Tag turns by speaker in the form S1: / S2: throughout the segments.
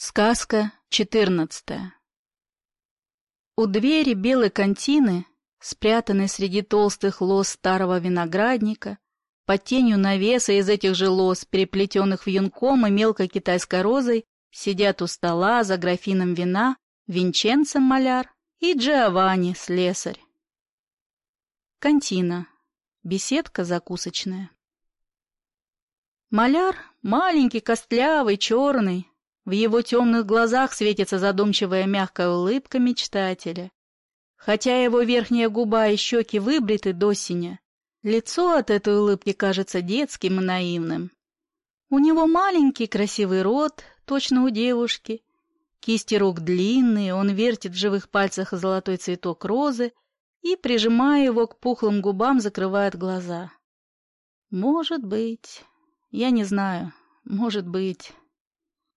S1: Сказка четырнадцатая У двери белой контины, спрятанной среди толстых лоз старого виноградника, под тенью навеса из этих же лоз, переплетенных вьюнком и мелкой китайской розой, сидят у стола за графином вина Винченцо маляр и Джованни слесарь. Контина. Беседка закусочная. Маляр, маленький, костлявый, черный, в его темных глазах светится задумчивая мягкая улыбка мечтателя. Хотя его верхняя губа и щеки выбриты до синя, лицо от этой улыбки кажется детским и наивным. У него маленький красивый рот, точно у девушки. Кисти рук длинные, он вертит в живых пальцах золотой цветок розы и, прижимая его к пухлым губам, закрывает глаза. Может быть, я не знаю, может быть...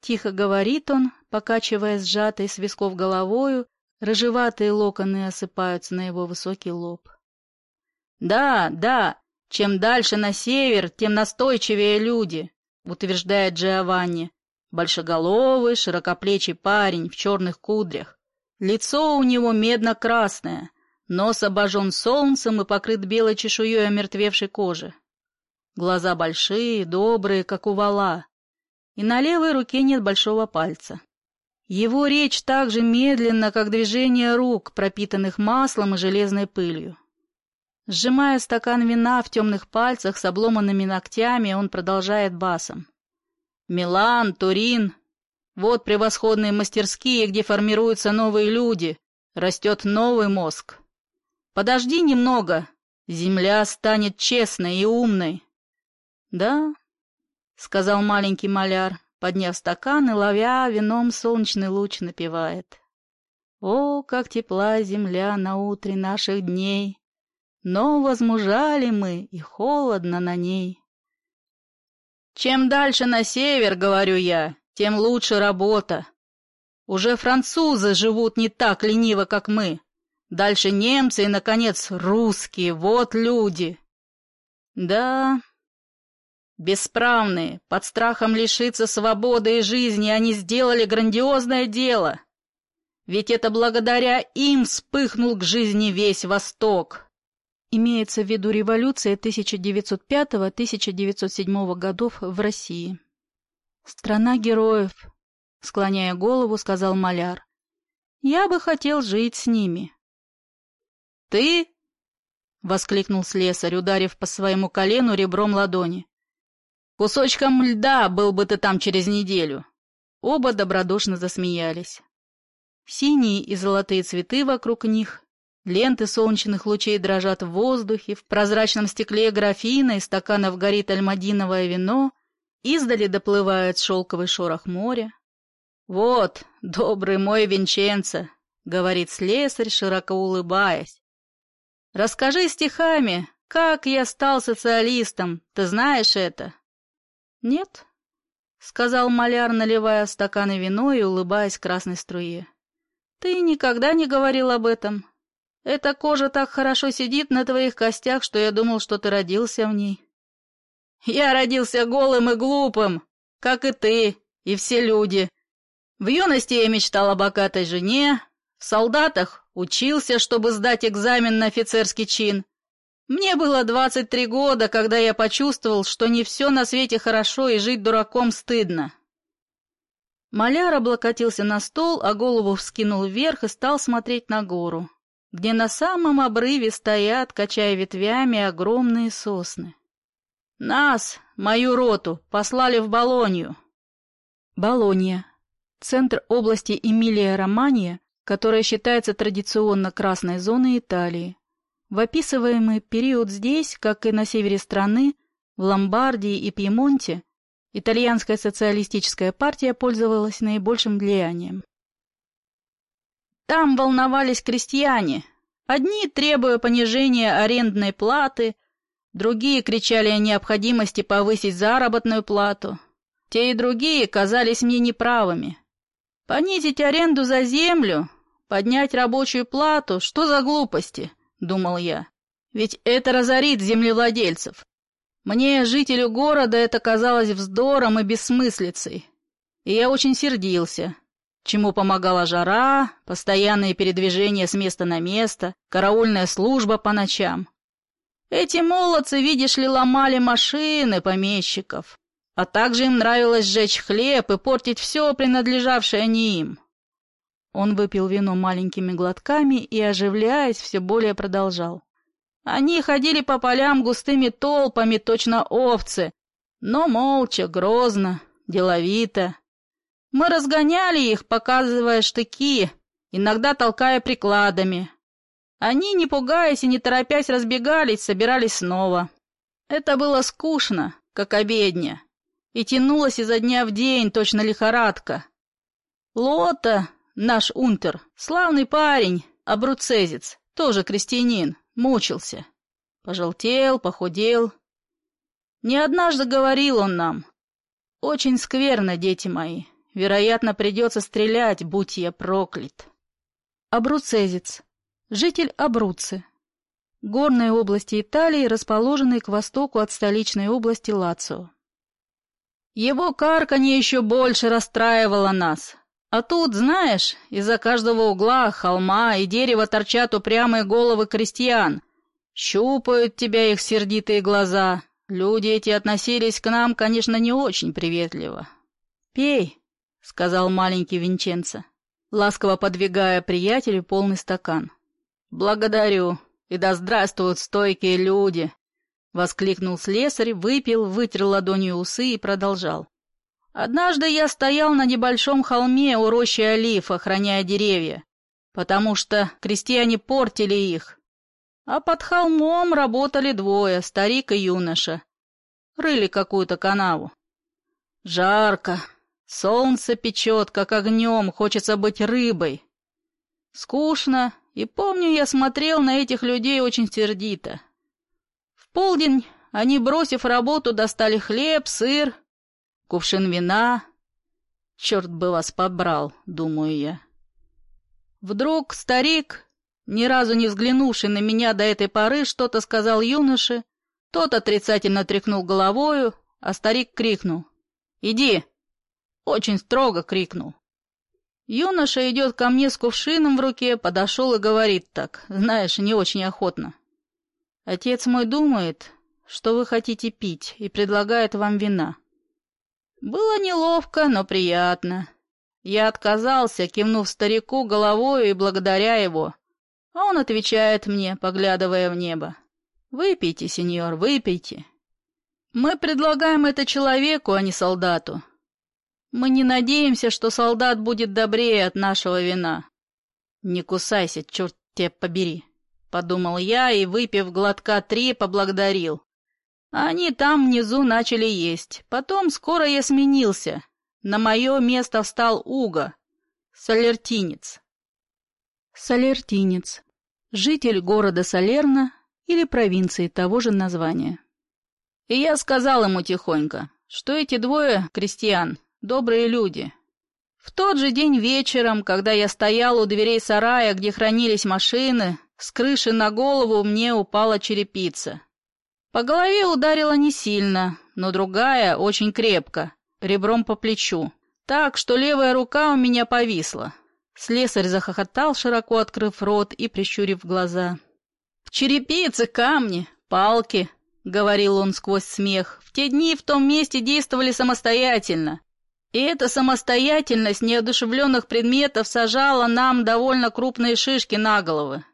S1: Тихо говорит он, покачивая сжатой с висков головою, рыжеватые локоны осыпаются на его высокий лоб. «Да, да, чем дальше на север, тем настойчивее люди», — утверждает Джованни. Большеголовый, широкоплечий парень в черных кудрях. Лицо у него медно-красное, нос обожжен солнцем и покрыт белой чешуей омертвевшей кожи. Глаза большие, добрые, как у вала, и на левой руке нет большого пальца. Его речь так же медленна, как движение рук, пропитанных маслом и железной пылью. Сжимая стакан вина в темных пальцах с обломанными ногтями, он продолжает басом. «Милан, Турин — вот превосходные мастерские, где формируются новые люди, растет новый мозг. Подожди немного, земля станет честной и умной». «Да, — сказал маленький маляр, подняв стакан и, ловя вином солнечный луч, напевает. «О, как тепла земля на утре наших дней! Но возмужали мы, и холодно на ней!» «Чем дальше на север, — говорю я, — тем лучше работа. Уже французы живут не так лениво, как мы. Дальше немцы и, наконец, русские, вот люди!» «Да, Бесправные, под страхом лишиться свободы и жизни, они сделали грандиозное дело. Ведь это благодаря им вспыхнул к жизни весь Восток. Имеется в виду революция 1905-1907 годов в России. «Страна героев», — склоняя голову, сказал маляр. «Я бы хотел жить с ними». «Ты?» — воскликнул слесарь, ударив по своему колену ребром ладони. Кусочком льда был бы ты там через неделю. Оба добродушно засмеялись. Синие и золотые цветы вокруг них, ленты солнечных лучей дрожат в воздухе, в прозрачном стекле графина и стаканов горит альмадиновое вино, издали доплывает шелковый шорох моря. «Вот, добрый мой Винченцо», — говорит слесарь, широко улыбаясь. «Расскажи стихами, как я стал социалистом, ты знаешь это?» «Нет», — сказал маляр, наливая стаканы вино и улыбаясь красной струе. «Ты никогда не говорил об этом. Эта кожа так хорошо сидит на твоих костях, что я думал, что ты родился в ней». «Я родился голым и глупым, как и ты, и все люди. В юности я мечтал о богатой жене, в солдатах учился, чтобы сдать экзамен на офицерский чин, мне было 23 года, когда я почувствовал, что не все на свете хорошо и жить дураком стыдно. Маляр облокотился на стол, а голову вскинул вверх и стал смотреть на гору, где на самом обрыве стоят, качая ветвями, огромные сосны. Нас, мою роту, послали в Болонью. Болонья — центр области Эмилия-Романья, которая считается традиционно красной зоной Италии. В описываемый период здесь, как и на севере страны, в Ломбардии и Пьемонте, итальянская социалистическая партия пользовалась наибольшим влиянием. Там волновались крестьяне, одни требуя понижения арендной платы, другие кричали о необходимости повысить заработную плату. Те и другие казались мне неправыми. Понизить аренду за землю, поднять рабочую плату, что за глупости? — думал я. «Ведь это разорит землевладельцев. Мне, жителю города, это казалось вздором и бессмыслицей. и я очень сердился, чему помогала жара, постоянные передвижения с места на место, караульная служба по ночам. Эти молодцы, видишь ли, ломали машины помещиков, а также им нравилось сжечь хлеб и портить все, принадлежавшее не им. Он выпил вино маленькими глотками и, оживляясь, все более продолжал. Они ходили по полям густыми толпами, точно овцы, но молча, грозно, деловито. Мы разгоняли их, показывая штыки, иногда толкая прикладами. Они, не пугаясь и не торопясь, разбегались, собирались снова. Это было скучно, как обедня, и тянулось изо дня в день, точно лихорадка. Лота, наш унтер, славный парень, абруцезец, тоже крестьянин, мучился. Пожелтел, похудел. Не однажды говорил он нам. Очень скверно, дети мои. Вероятно, придется стрелять, будь я проклят. Абруцезец. Житель Абруцци. Горной области Италии, расположенной к востоку от столичной области Лацио. Его карканье еще больше расстраивало нас. А тут, знаешь, из-за каждого угла, холма и дерева торчат упрямые головы крестьян. Щупают тебя их сердитые глаза. Люди эти относились к нам, конечно, не очень приветливо. «Пей», — сказал маленький Винченцо, ласково подвигая приятелю полный стакан. «Благодарю, и да здравствуют стойкие люди!» — воскликнул слесарь, выпил, вытер ладонью усы и продолжал. Однажды я стоял на небольшом холме у рощи олив, охраняя деревья, потому что крестьяне портили их. А под холмом работали двое, старик и юноша. Рыли какую-то канаву. Жарко, солнце печет, как огнем, хочется быть рыбой. Скучно, и помню, я смотрел на этих людей очень сердито. В полдень они, бросив работу, достали хлеб, сыр, кувшин вина. Черт бы вас побрал, думаю я. Вдруг старик, ни разу не взглянувший на меня до этой поры, что-то сказал юноше. Тот отрицательно тряхнул головою, а старик крикнул. «Иди!» Очень строго крикнул. Юноша идет ко мне с кувшином в руке, подошел и говорит так, знаешь, не очень охотно. Отец мой думает, что вы хотите пить, и предлагает вам вина. Было неловко, но приятно. Я отказался, кивнув старику головою и благодаря его. А он отвечает мне, поглядывая в небо. «Выпейте, сеньор, выпейте. Мы предлагаем это человеку, а не солдату. Мы не надеемся, что солдат будет добрее от нашего вина. Не кусайся, черт тебя побери», — подумал я и, выпив глотка три, поблагодарил. Они там внизу начали есть. Потом скоро я сменился. На мое место встал Уго, солертинец. Солертинец. Житель города Салерна или провинции того же названия. И я сказал ему тихонько, что эти двое крестьян, добрые люди. В тот же день вечером, когда я стоял у дверей сарая, где хранились машины, с крыши на голову мне упала черепица. По голове ударила не сильно, но другая очень крепко, ребром по плечу, так, что левая рука у меня повисла. Слесарь захохотал, широко открыв рот и прищурив глаза. «В черепице камни, палки», — говорил он сквозь смех, — «в те дни в том месте действовали самостоятельно. И эта самостоятельность неодушевленных предметов сажала нам довольно крупные шишки на головы.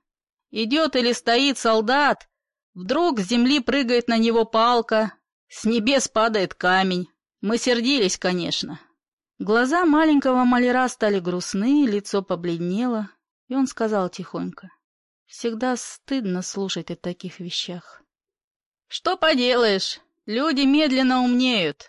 S1: Идет или стоит солдат, Вдруг с земли прыгает на него палка, с небес падает камень. Мы сердились, конечно. Глаза маленького маляра стали грустны, лицо побледнело, и он сказал тихонько. Всегда стыдно слушать о таких вещах. Что поделаешь, люди медленно умнеют.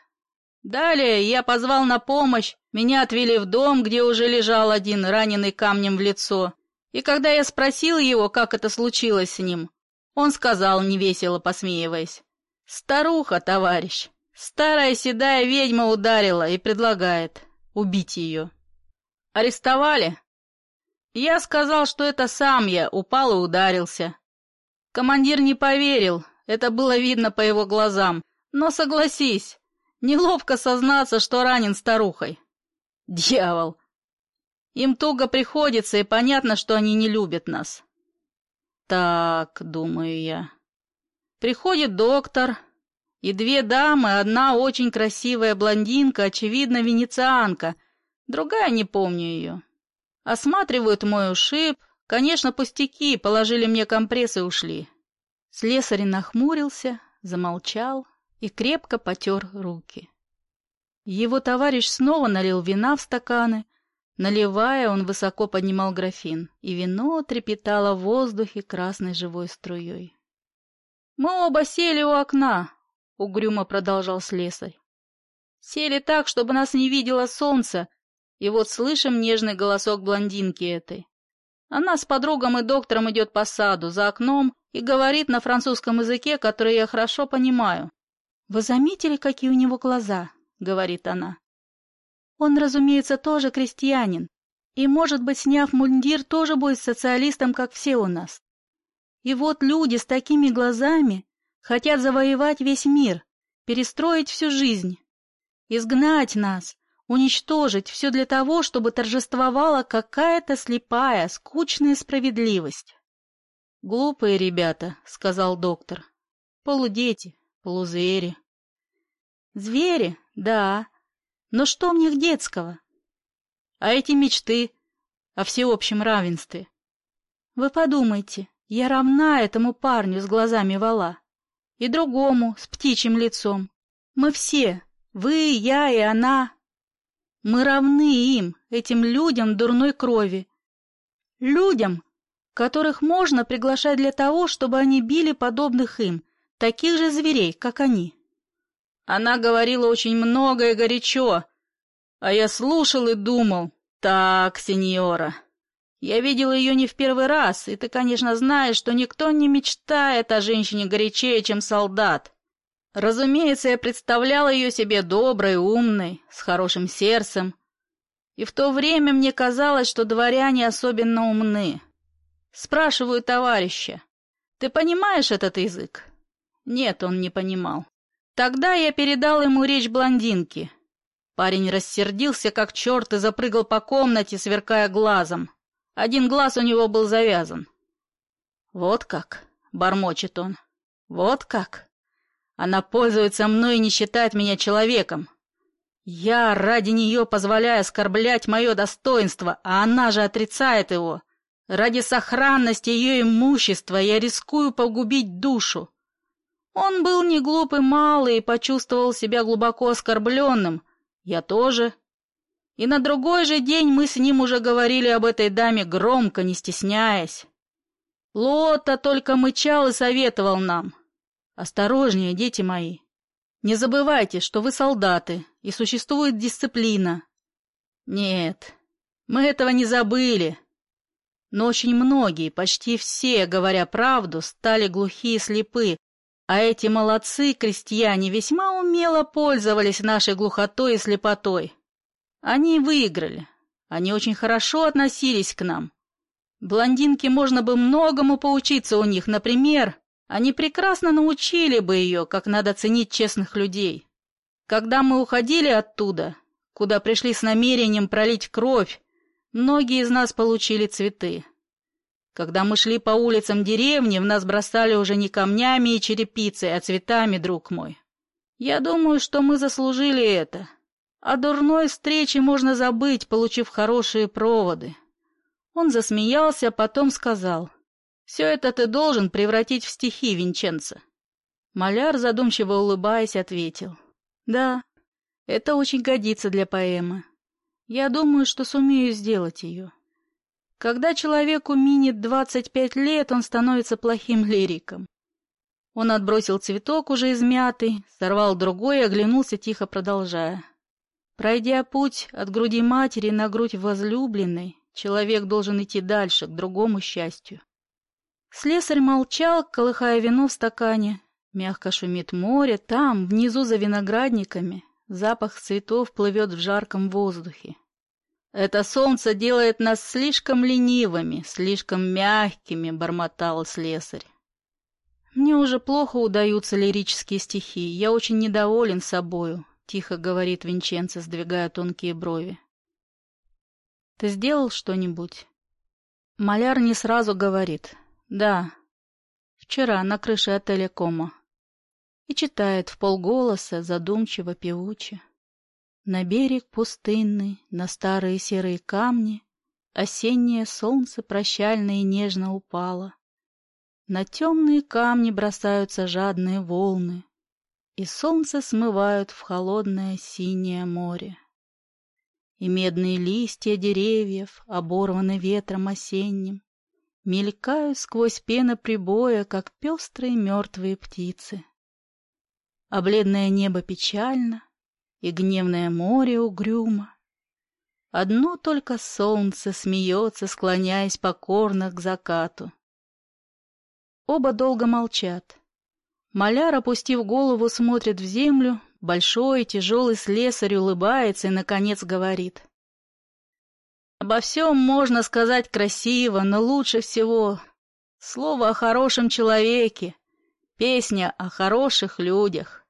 S1: Далее я позвал на помощь, меня отвели в дом, где уже лежал один, раненый камнем в лицо. И когда я спросил его, как это случилось с ним, он сказал, невесело посмеиваясь. «Старуха, товарищ, старая седая ведьма ударила и предлагает убить ее». «Арестовали?» Я сказал, что это сам я, упал и ударился. Командир не поверил, это было видно по его глазам. Но согласись, неловко сознаться, что ранен старухой. Дьявол! Им туго приходится, и понятно, что они не любят нас. Так, думаю я. Приходит доктор, и две дамы, одна очень красивая блондинка, очевидно, венецианка, другая, не помню ее. Осматривают мой ушиб, конечно, пустяки, положили мне компресс и ушли. Слесарь нахмурился, замолчал и крепко потер руки. Его товарищ снова налил вина в стаканы. Наливая, он высоко поднимал графин, и вино трепетало в воздухе красной живой струей. «Мы оба сели у окна», — угрюмо продолжал слесарь. «Сели так, чтобы нас не видело солнце, и вот слышим нежный голосок блондинки этой. Она с подругом и доктором идет по саду, за окном, и говорит на французском языке, который я хорошо понимаю. «Вы заметили, какие у него глаза?» — говорит она. «Он, разумеется, тоже крестьянин, и, может быть, сняв мундир, тоже будет социалистом, как все у нас. И вот люди с такими глазами хотят завоевать весь мир, перестроить всю жизнь, изгнать нас, уничтожить все для того, чтобы торжествовала какая-то слепая, скучная справедливость. «Глупые ребята», — сказал доктор. «Полудети, полузвери». «Звери, да. Но что в них детского?» «А эти мечты о всеобщем равенстве?» «Вы подумайте, я равна этому парню с глазами вала и другому с птичьим лицом. Мы все, вы, я и она, мы равны им, этим людям дурной крови. Людям, которых можно приглашать для того, чтобы они били подобных им, таких же зверей, как они. Она говорила очень много и горячо, а я слушал и думал, так, сеньора, я видел ее не в первый раз, и ты, конечно, знаешь, что никто не мечтает о женщине горячее, чем солдат. Разумеется, я представлял ее себе доброй, умной, с хорошим сердцем. И в то время мне казалось, что дворяне особенно умны. Спрашиваю товарища, ты понимаешь этот язык? Нет, он не понимал. Тогда я передал ему речь блондинки. Парень рассердился, как черт, и запрыгал по комнате, сверкая глазом. Один глаз у него был завязан. «Вот как!» — бормочет он. «Вот как!» Она пользуется мной и не считает меня человеком. Я ради нее позволяю оскорблять мое достоинство, а она же отрицает его. Ради сохранности ее имущества я рискую погубить душу. Он был не глупый малый и почувствовал себя глубоко оскорбленным. Я тоже. И на другой же день мы с ним уже говорили об этой даме громко, не стесняясь. Лота только мычал и советовал нам. Осторожнее, дети мои. Не забывайте, что вы солдаты, и существует дисциплина. Нет, мы этого не забыли. Но очень многие, почти все, говоря правду, стали глухие и слепы, а эти молодцы, крестьяне, весьма умело пользовались нашей глухотой и слепотой. Они выиграли. Они очень хорошо относились к нам. Блондинке можно бы многому поучиться у них, например, они прекрасно научили бы ее, как надо ценить честных людей. Когда мы уходили оттуда, куда пришли с намерением пролить кровь, многие из нас получили цветы. Когда мы шли по улицам деревни, в нас бросали уже не камнями и черепицей, а цветами, друг мой. Я думаю, что мы заслужили это. О дурной встрече можно забыть, получив хорошие проводы. Он засмеялся, а потом сказал — все это ты должен превратить в стихи, Винченцо. Маляр, задумчиво улыбаясь, ответил. Да, это очень годится для поэмы. Я думаю, что сумею сделать ее. Когда человеку двадцать пять лет, он становится плохим лириком. Он отбросил цветок, уже измятый, сорвал другой и оглянулся, тихо продолжая. Пройдя путь от груди матери на грудь возлюбленной, человек должен идти дальше, к другому счастью. Слесарь молчал, колыхая вино в стакане. Мягко шумит море, там, внизу за виноградниками, запах цветов плывет в жарком воздухе. «Это солнце делает нас слишком ленивыми, слишком мягкими», — бормотал слесарь. «Мне уже плохо удаются лирические стихи, я очень недоволен собою», — тихо говорит Винченцо, сдвигая тонкие брови. Ты сделал что-нибудь? Маляр не сразу говорит. Да, вчера на крыше отеля Кома. И читает в полголоса, задумчиво певуче. На берег пустынный, на старые серые камни Осеннее солнце прощально и нежно упало. На темные камни бросаются жадные волны, И солнце смывают в холодное синее море. И медные листья деревьев, оборваны ветром осенним, Мелькают сквозь пена прибоя, как пестрые мертвые птицы. А бледное небо печально, и гневное море угрюмо. Одно только солнце смеется, склоняясь покорно к закату. Оба долго молчат. Маляр, опустив голову, смотрит в землю, большой, тяжелый слесарь улыбается и, наконец, говорит. Обо всем можно сказать красиво, но лучше всего слово о хорошем человеке, песня о хороших людях.